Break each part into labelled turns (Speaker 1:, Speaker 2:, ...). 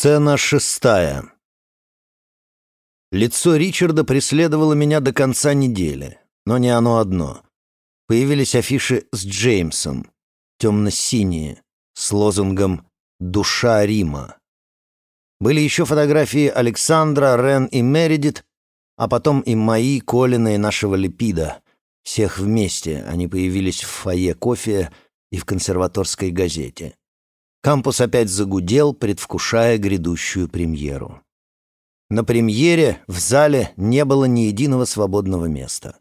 Speaker 1: Сцена шестая. Лицо Ричарда преследовало меня до конца недели, но не оно одно. Появились афиши с Джеймсом, темно-синие, с лозунгом «Душа Рима». Были еще фотографии Александра, Рен и Мередит, а потом и мои, Колина и нашего Липида. Всех вместе они появились в фойе кофе и в консерваторской газете. Кампус опять загудел, предвкушая грядущую премьеру. На премьере в зале не было ни единого свободного места.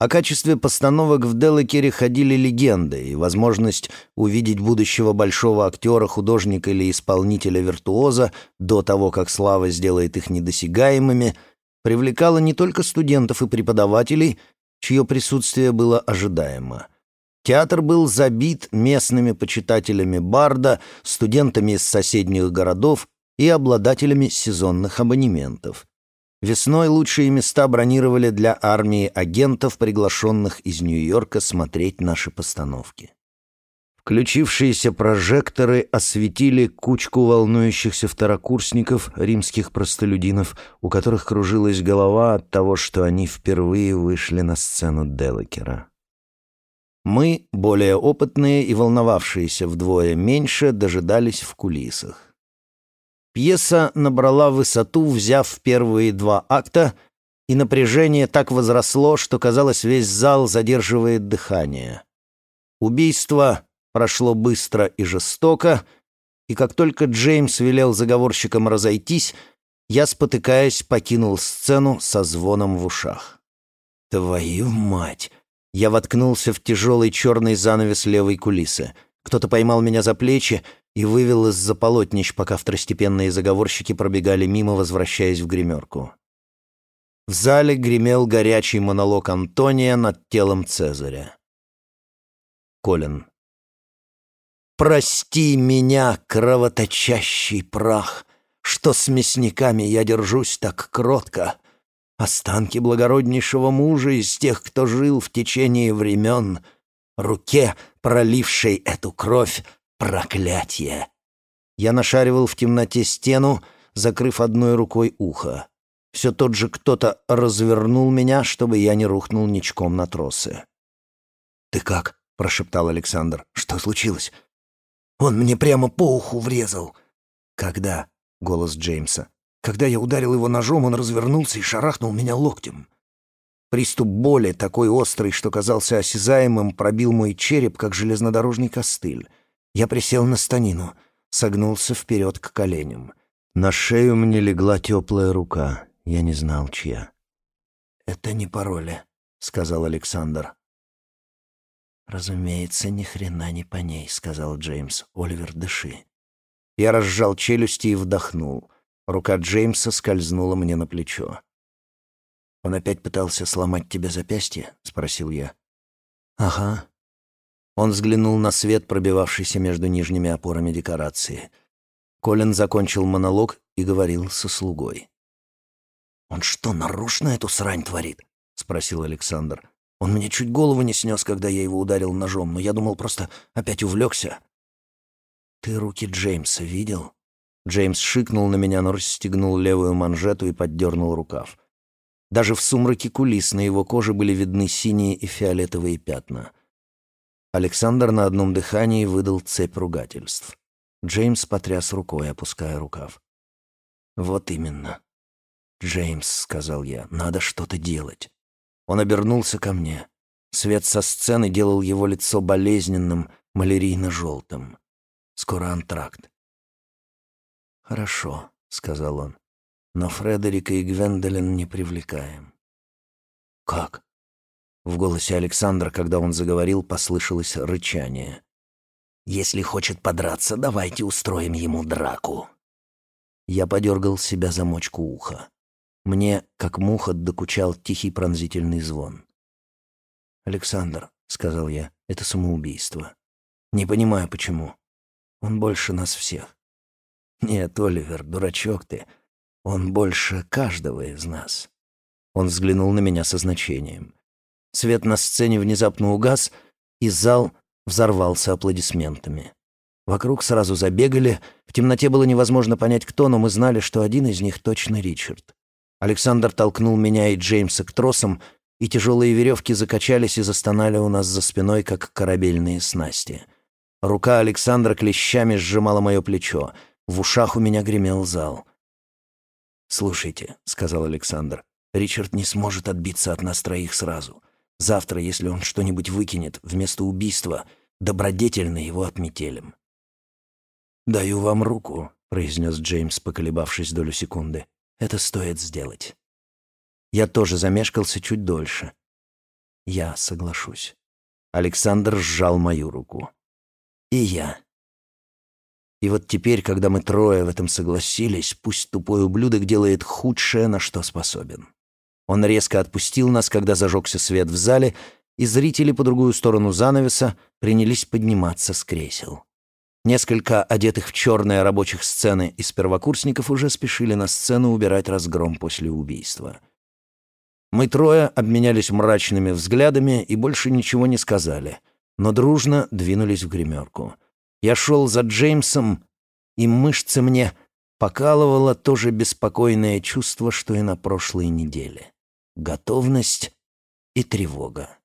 Speaker 1: О качестве постановок в Делакере ходили легенды, и возможность увидеть будущего большого актера, художника или исполнителя-виртуоза до того, как слава сделает их недосягаемыми, привлекала не только студентов и преподавателей, чье присутствие было ожидаемо — Театр был забит местными почитателями Барда, студентами из соседних городов и обладателями сезонных абонементов. Весной лучшие места бронировали для армии агентов, приглашенных из Нью-Йорка смотреть наши постановки. Включившиеся прожекторы осветили кучку волнующихся второкурсников, римских простолюдинов, у которых кружилась голова от того, что они впервые вышли на сцену Делакера. Мы, более опытные и волновавшиеся вдвое меньше, дожидались в кулисах. Пьеса набрала высоту, взяв первые два акта, и напряжение так возросло, что, казалось, весь зал задерживает дыхание. Убийство прошло быстро и жестоко, и как только Джеймс велел заговорщикам разойтись, я, спотыкаясь, покинул сцену со звоном в ушах. «Твою мать!» Я воткнулся в тяжелый черный занавес левой кулисы. Кто-то поймал меня за плечи и вывел из-за полотнищ, пока второстепенные заговорщики пробегали мимо, возвращаясь в гримерку. В зале гремел горячий монолог Антония над телом Цезаря. Колин. «Прости меня, кровоточащий прах, что с мясниками я держусь так кротко, Останки благороднейшего мужа из тех, кто жил в течение времен, руке, пролившей эту кровь, проклятие. Я нашаривал в темноте стену, закрыв одной рукой ухо. Все тот же кто-то развернул меня, чтобы я не рухнул ничком на тросы. «Ты как?» — прошептал Александр. «Что случилось?» «Он мне прямо по уху врезал». «Когда?» — голос Джеймса. Когда я ударил его ножом, он развернулся и шарахнул меня локтем. Приступ боли, такой острый, что казался осязаемым, пробил мой череп, как железнодорожный костыль. Я присел на станину, согнулся вперед к коленям. На шею мне легла теплая рука. Я не знал, чья. «Это не пароли», — сказал Александр. «Разумеется, ни хрена не по ней», — сказал Джеймс. «Оливер, дыши». Я разжал челюсти и вдохнул. Рука Джеймса скользнула мне на плечо. «Он опять пытался сломать тебе запястье?» — спросил я. «Ага». Он взглянул на свет, пробивавшийся между нижними опорами декорации. Колин закончил монолог и говорил со слугой. «Он что, нарочно эту срань творит?» — спросил Александр. «Он мне чуть голову не снес, когда я его ударил ножом, но я думал, просто опять увлекся». «Ты руки Джеймса видел?» Джеймс шикнул на меня, но расстегнул левую манжету и поддернул рукав. Даже в сумраке кулис на его коже были видны синие и фиолетовые пятна. Александр на одном дыхании выдал цепь ругательств. Джеймс потряс рукой, опуская рукав. «Вот именно. Джеймс», — сказал я, — «надо что-то делать». Он обернулся ко мне. Свет со сцены делал его лицо болезненным, малярийно-желтым. Скоро антракт. «Хорошо», — сказал он, — «но Фредерика и Гвендолин не привлекаем». «Как?» В голосе Александра, когда он заговорил, послышалось рычание. «Если хочет подраться, давайте устроим ему драку». Я подергал себя за мочку уха. Мне, как муха, докучал тихий пронзительный звон. «Александр», — сказал я, — «это самоубийство. Не понимаю, почему. Он больше нас всех. «Нет, Оливер, дурачок ты. Он больше каждого из нас». Он взглянул на меня со значением. Свет на сцене внезапно угас, и зал взорвался аплодисментами. Вокруг сразу забегали. В темноте было невозможно понять, кто, но мы знали, что один из них точно Ричард. Александр толкнул меня и Джеймса к тросам, и тяжелые веревки закачались и застонали у нас за спиной, как корабельные снасти. Рука Александра клещами сжимала мое плечо. В ушах у меня гремел зал. «Слушайте», — сказал Александр, — «Ричард не сможет отбиться от нас троих сразу. Завтра, если он что-нибудь выкинет, вместо убийства, добродетельно его отметелим». «Даю вам руку», — произнес Джеймс, поколебавшись долю секунды. «Это стоит сделать». Я тоже замешкался чуть дольше. Я соглашусь. Александр сжал мою руку. И я. И вот теперь, когда мы трое в этом согласились, пусть тупой ублюдок делает худшее, на что способен. Он резко отпустил нас, когда зажегся свет в зале, и зрители по другую сторону занавеса принялись подниматься с кресел. Несколько одетых в черные рабочих сцены из первокурсников уже спешили на сцену убирать разгром после убийства. Мы трое обменялись мрачными взглядами и больше ничего не сказали, но дружно двинулись в гримерку. Я шел за Джеймсом, и мышцы мне покалывало то же беспокойное чувство, что и на прошлой неделе. Готовность и тревога.